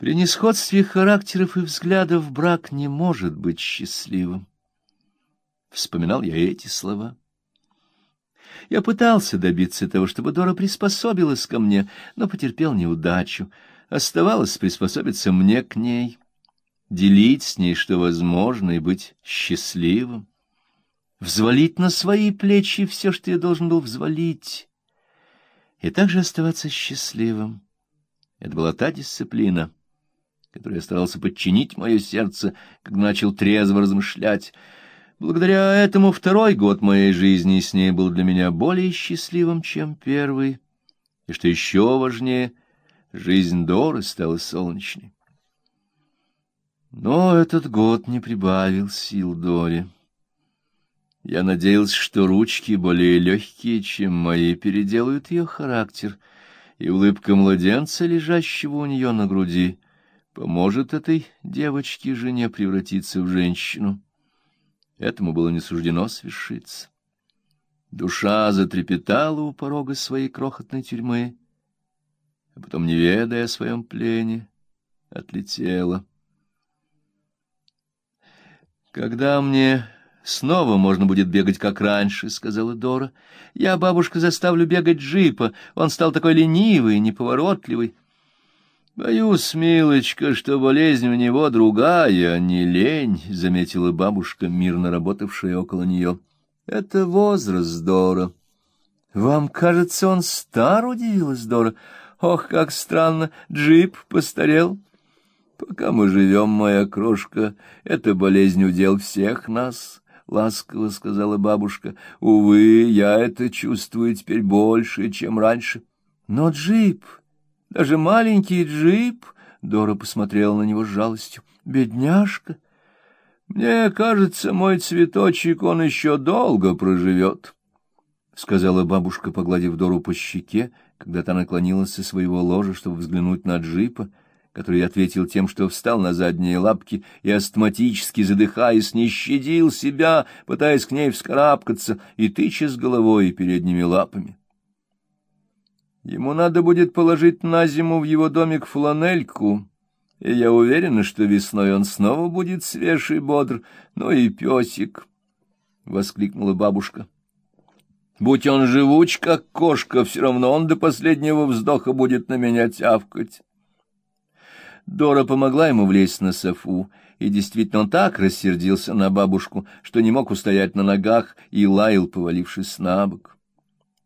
При несходстве характеров и взглядов брак не может быть счастливым. Вспоминал я эти слова. Я пытался добиться того, чтобы Дора приспособилась ко мне, но потерпел неудачу. Оставалось приспособиться мне к ней, делить с ней, что возможно, и быть счастливым, взвалить на свои плечи все, что я должен был взвалить, и также оставаться счастливым. Это была та дисциплина, которой я старался подчинить мое сердце, когда начал трезво размышлять — Благодаря этому второй год моей жизни с ней был для меня более счастливым, чем первый. И что еще важнее, жизнь Доры стала солнечной. Но этот год не прибавил сил Доре. Я надеялся, что ручки более легкие, чем мои, переделают ее характер, и улыбка младенца, лежащего у нее на груди, поможет этой девочке-жене превратиться в женщину. Этому было не суждено свершиться. Душа затрепетала у порога своей крохотной тюрьмы, а потом, не ведая о своем плене, отлетела. «Когда мне снова можно будет бегать, как раньше», — сказала Дора, — «я, бабушка, заставлю бегать джипа. Он стал такой ленивый, неповоротливый». Боюсь, милочка, что болезнь у него другая, а не лень, — заметила бабушка, мирно работавшая около нее. — Это возраст, Дора. — Вам кажется, он стар, — удивилась Дора. — Ох, как странно, джип постарел. — Пока мы живем, моя крошка, это болезнь удел всех нас, — ласково сказала бабушка. — Увы, я это чувствую теперь больше, чем раньше. — Но джип... Даже маленький джип, Дора посмотрела на него с жалостью. Бедняжка. Мне кажется, мой цветочек, он еще долго проживет, — сказала бабушка, погладив Дору по щеке, когда та наклонилась со своего ложа, чтобы взглянуть на джипа, который ответил тем, что встал на задние лапки и, астматически задыхаясь, не щадил себя, пытаясь к ней вскарабкаться и тыча с головой и передними лапами. Ему надо будет положить на зиму в его домик фланельку, и я уверена, что весной он снова будет свеж и бодр. Ну и песик, — воскликнула бабушка. Будь он живуч, как кошка, все равно он до последнего вздоха будет на меня тявкать. Дора помогла ему влезть на софу, и действительно он так рассердился на бабушку, что не мог устоять на ногах и лаял, повалившись на бок.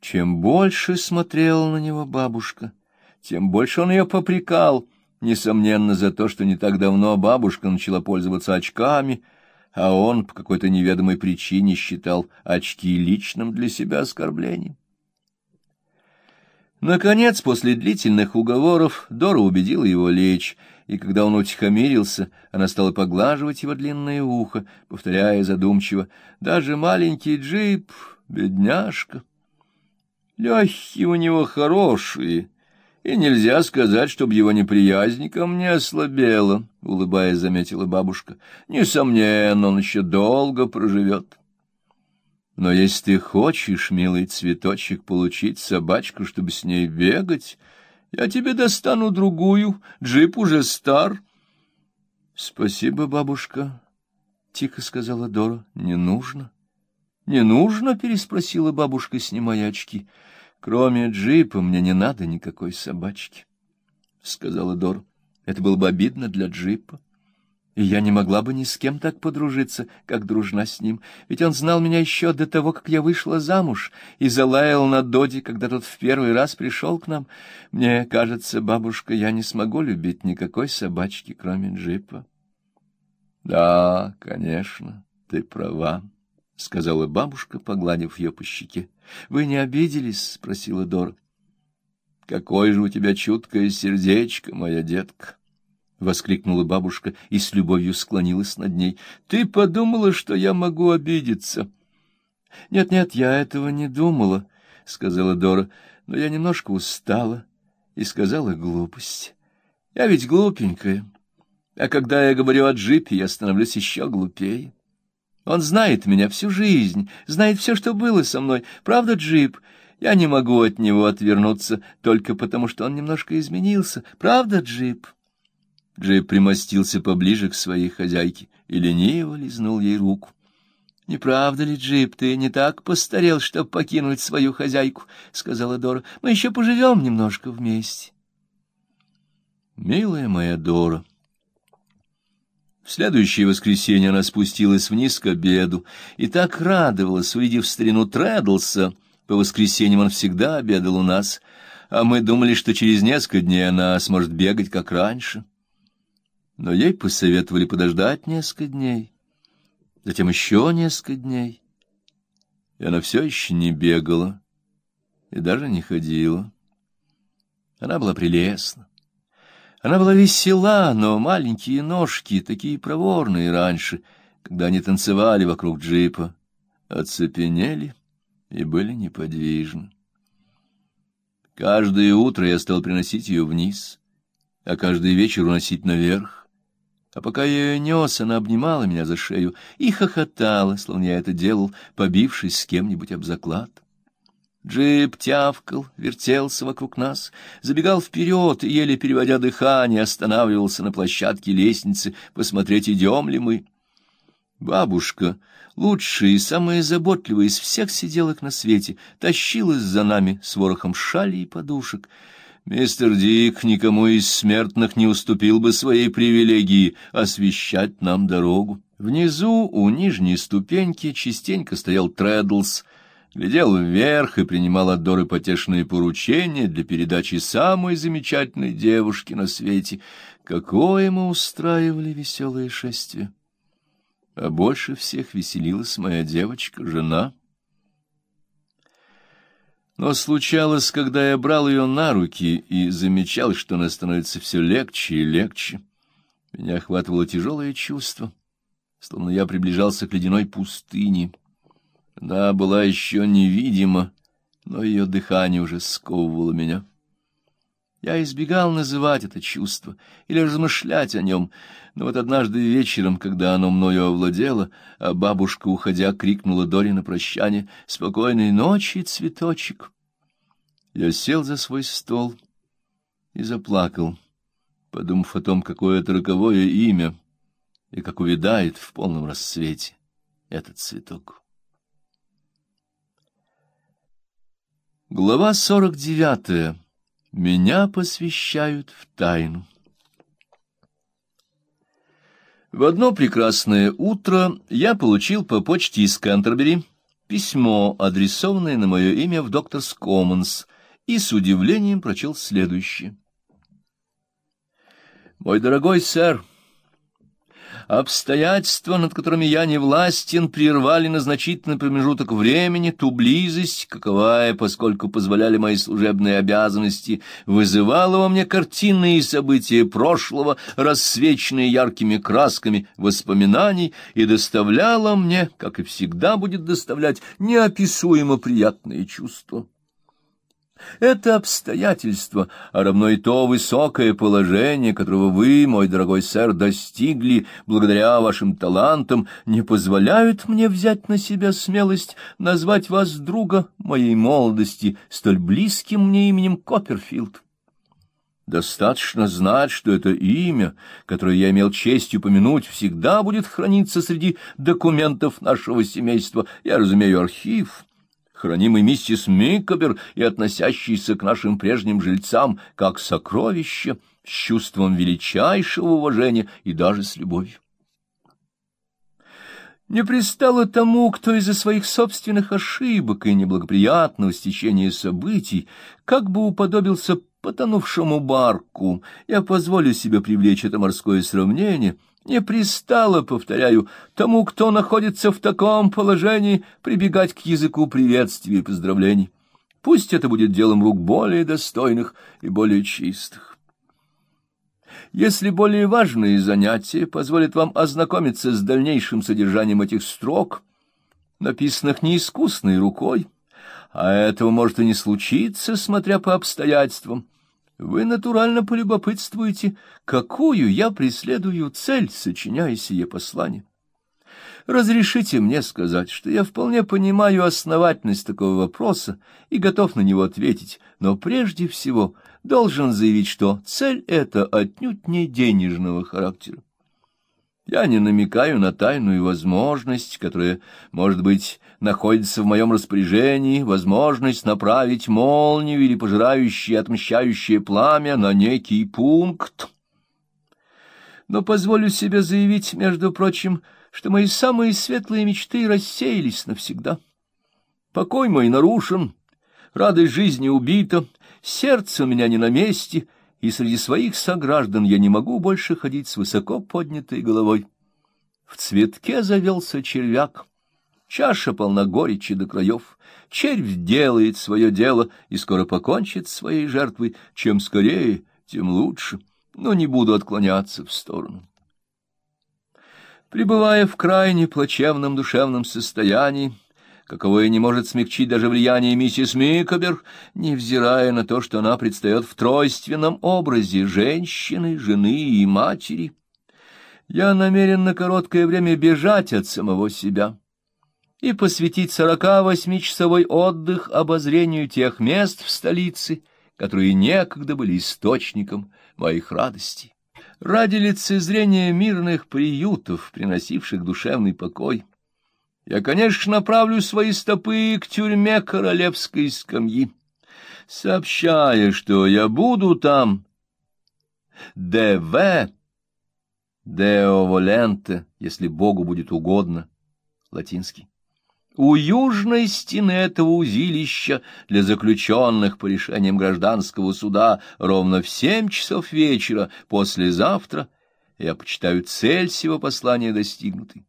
Чем больше смотрела на него бабушка, тем больше он ее попрекал, несомненно, за то, что не так давно бабушка начала пользоваться очками, а он по какой-то неведомой причине считал очки личным для себя оскорблением. Наконец, после длительных уговоров, Дора убедила его лечь, и когда он утихомирился, она стала поглаживать его длинное ухо, повторяя задумчиво, «Даже маленький джип, бедняжка». Легкие у него хорошие, и нельзя сказать, чтобы его неприязнь ко мне ослабела, — улыбаясь, заметила бабушка. Несомненно, он еще долго проживет. Но если ты хочешь, милый цветочек, получить собачку, чтобы с ней бегать, я тебе достану другую, джип уже стар. — Спасибо, бабушка, — тихо сказала Дора, — не нужно. — Не нужно? — переспросила бабушка, снимая очки. — Кроме джипа мне не надо никакой собачки, — сказала Дор. — Это было бы обидно для джипа. И я не могла бы ни с кем так подружиться, как дружна с ним, ведь он знал меня еще до того, как я вышла замуж, и залаял на Доди, когда тот в первый раз пришел к нам. Мне кажется, бабушка, я не смогу любить никакой собачки, кроме джипа. — Да, конечно, ты права. — сказала бабушка, погладив ее по щеке. — Вы не обиделись? — спросила Дора. — Какое же у тебя чуткое сердечко, моя детка! — воскликнула бабушка и с любовью склонилась над ней. — Ты подумала, что я могу обидеться? — Нет-нет, я этого не думала, — сказала Дора, — но я немножко устала и сказала глупость. Я ведь глупенькая, а когда я говорю о джипе, я становлюсь еще глупее. Он знает меня всю жизнь, знает все, что было со мной. Правда, Джип? Я не могу от него отвернуться только потому, что он немножко изменился. Правда, Джип? Джип примостился поближе к своей хозяйке и лениво лизнул ей руку. — Не правда ли, Джип, ты не так постарел, чтобы покинуть свою хозяйку? — сказала Дора. — Мы еще поживем немножко вместе. — Милая моя Дора! В следующее воскресенье она спустилась вниз к обеду и так радовалась, увидев старину Трэддлса. По воскресеньям он всегда обедал у нас, а мы думали, что через несколько дней она сможет бегать, как раньше. — но ей посоветовали подождать несколько дней, затем еще несколько дней, и она все еще не бегала и даже не ходила. Она была прелестна. Она была весела, но маленькие ножки, такие проворные раньше, когда они танцевали вокруг джипа, оцепенели и были неподвижны. Каждое утро я стал приносить ее вниз, а каждый вечер уносить наверх. А пока я ее нес, она обнимала меня за шею и хохотала, словно я это делал, побившись с кем-нибудь об заклад. Джип тявкал, вертелся вокруг нас, забегал вперед и, еле переводя дыхание, останавливался на площадке лестницы посмотреть, идем ли мы. Бабушка, лучшая и самая заботливая из всех сиделок на свете, тащилась за нами с ворохом шали и подушек — Мистер Дик никому из смертных не уступил бы своей привилегии освещать нам дорогу. Внизу, у нижней ступеньки, частенько стоял Трэддлс, глядел вверх и принимал от Доры потешные поручения для передачи самой замечательной девушки на свете. Какое мы устраивали веселое шествие! А больше всех веселилась моя девочка, жена — но случалось, когда я брал ее на руки и замечал, что она становится все легче и легче, меня охватывало тяжелое чувство, словно я приближался к ледяной пустыне. Она была еще невидима, но ее дыхание уже сковывало меня. Я избегал называть это чувство или размышлять о нем, но вот однажды вечером, когда оно мною овладело, а бабушка, уходя, крикнула Доре на прощание «Спокойной ночи, цветочек!» Я сел за свой стол и заплакал, подумав о том, какое это роковое имя и как увядает в полном рассвете этот цветок. Глава сорок девятая. Меня посвящают в тайну. В одно прекрасное утро я получил по почте из Кентербери письмо, адресованное на мое имя в Докторс Коммонс, и с удивлением прочел следующее. «Мой дорогой сэр, — Обстоятельства, над которыми я не властен, прервали на значительный промежуток времени ту близость, каковая, поскольку позволяли мои служебные обязанности, вызывала во мне картинные события прошлого, рассвеченные яркими красками воспоминаний, и доставляла мне, как и всегда будет доставлять, неописуемо приятные чувства. Это обстоятельство, а равно и то высокое положение, которого вы, мой дорогой сэр, достигли благодаря вашим талантам, не позволяют мне взять на себя смелость назвать вас друга моей молодости столь близким мне именем Копперфилд. Достаточно знать, что это имя, которое я имел честь упомянуть, всегда будет храниться среди документов нашего семейства. Я разумею архив, хранимый миссис Микобер и относящийся к нашим прежним жильцам как сокровище, с чувством величайшего уважения и даже с любовью. Не пристало тому, кто из-за своих собственных ошибок и неблагоприятного стечения событий как бы уподобился потонувшему барку. Я позволю себе привлечь это морское сравнение — не пристало, повторяю, тому, кто находится в таком положении, прибегать к языку приветствий и поздравлений. Пусть это будет делом рук более достойных и более чистых. Если более важные занятия позволят вам ознакомиться с дальнейшим содержанием этих строк, написанных неискусной рукой, а этого может и не случиться, смотря по обстоятельствам, вы натурально полюбопытствуете, какую я преследую цель, сочиняя сие послание. Разрешите мне сказать, что я вполне понимаю основательность такого вопроса и готов на него ответить, но прежде всего должен заявить, что цель эта отнюдь не денежного характера. Я не намекаю на тайную возможность, которая, может быть, находится в моем распоряжении, возможность направить молнию или пожирающее отмщающее пламя на некий пункт. Но позволю себе заявить, между прочим, что мои самые светлые мечты рассеялись навсегда. Покой мой нарушен, радость жизни убита, сердце у меня не на месте, и среди своих сограждан я не могу больше ходить с высоко поднятой головой. В цветке завелся червяк, чаша полна горечи до краев, червь делает свое дело и скоро покончит своей жертвой, чем скорее, тем лучше, но не буду отклоняться в сторону. Пребывая в крайне плачевном душевном состоянии, каковое не может смягчить даже влияние миссис Микобер, невзирая на то, что она предстает в тройственном образе женщины, жены и матери. Я намерен на короткое время бежать от самого себя и посвятить сорока восьмичасовой отдых обозрению тех мест в столице, которые некогда были источником моих радостей. Ради лицезрения мирных приютов, приносивших душевный покой, я, конечно, направлю свои стопы к тюрьме королевской скамьи, сообщая, что я буду там. Д.В. Део воленте, если Богу будет угодно, латинский. У южной стены этого узилища для заключенных по решениям гражданского суда ровно в семь часов вечера послезавтра я почитаю цель сего послания достигнутой.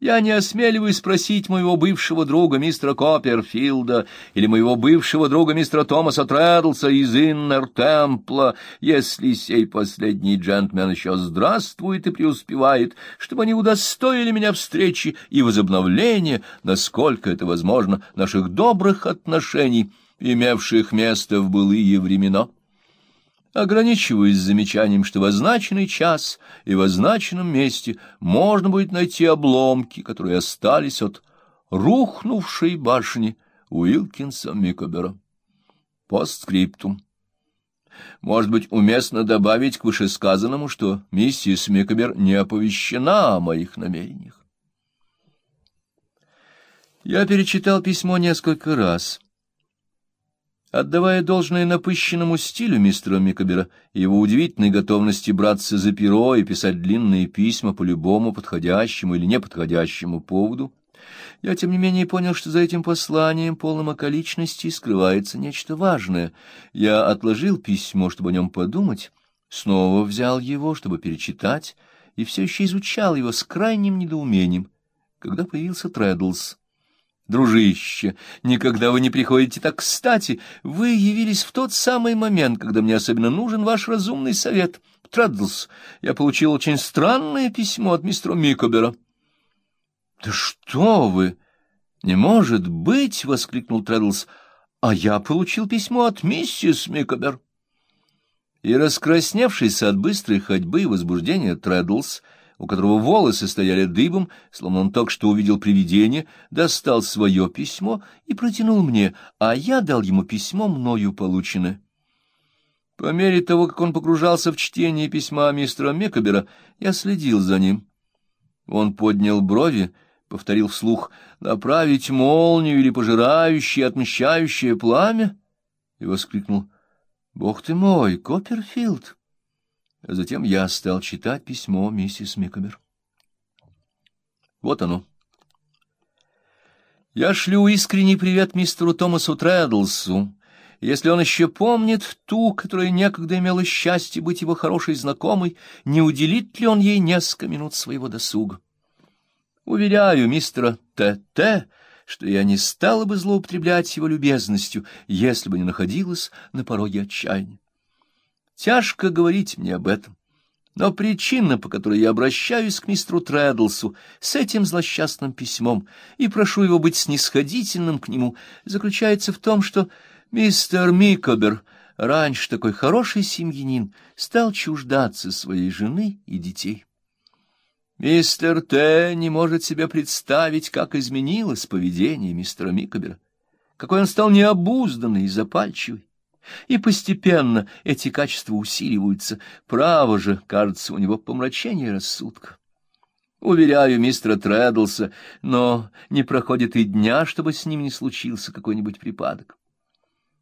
Я не осмеливаюсь спросить моего бывшего друга мистера Копперфилда или моего бывшего друга мистера Томаса Трэдлса из Иннер-Темпла, если сей последний джентльмен еще здравствует и преуспевает, чтобы они удостоили меня встречи и возобновления, насколько это возможно, наших добрых отношений, имевших место в былые времена ограничиваюсь замечанием, что в означенный час и в означенном месте можно будет найти обломки, которые остались от рухнувшей башни Уилкинса Микобера. Постскриптум. Может быть, уместно добавить к вышесказанному, что миссис Микобер не оповещена о моих намерениях. Я перечитал письмо несколько раз — Отдавая должное напыщенному стилю мистера Микобера и его удивительной готовности браться за перо и писать длинные письма по любому подходящему или неподходящему поводу, я, тем не менее, понял, что за этим посланием, полным околичностей, скрывается нечто важное. Я отложил письмо, чтобы о нем подумать, снова взял его, чтобы перечитать, и все еще изучал его с крайним недоумением, когда появился Трэддлс. Дружище, никогда вы не приходите так кстати. Вы явились в тот самый момент, когда мне особенно нужен ваш разумный совет. Треддлс, я получил очень странное письмо от мистера Микобера. — Да что вы! Не может быть! — воскликнул Треддлс. — А я получил письмо от миссис Микобер. И, раскрасневшийся от быстрой ходьбы и возбуждения, Треддлс у которого волосы стояли дыбом, словно он только что увидел привидение, достал свое письмо и протянул мне, а я дал ему письмо, мною полученное. По мере того, как он погружался в чтение письма мистера Мекобера, я следил за ним. Он поднял брови, повторил вслух «направить молнию или пожирающее, отмещающее пламя?» и воскликнул «Бог ты мой, Копперфилд!» Затем я стал читать письмо миссис Микомер. Вот оно. Я шлю искренний привет мистеру Томасу Трэддлсу. Если он еще помнит ту, которая некогда имела счастье быть его хорошей знакомой, не уделит ли он ей несколько минут своего досуга? Уверяю мистера Т.Т., что я не стала бы злоупотреблять его любезностью, если бы не находилась на пороге отчаяния. Тяжко говорить мне об этом. Но причина, по которой я обращаюсь к мистеру Трэддлсу с этим злосчастным письмом и прошу его быть снисходительным к нему, заключается в том, что мистер Микобер, раньше такой хороший семьянин, стал чуждаться своей жены и детей. Мистер Т. не может себе представить, как изменилось поведение мистера Микобера, какой он стал необузданный и запальчивый И постепенно эти качества усиливаются. Право же, кажется, у него помрачение рассудка. Уверяю мистера Трэддлса, но не проходит и дня, чтобы с ним не случился какой-нибудь припадок.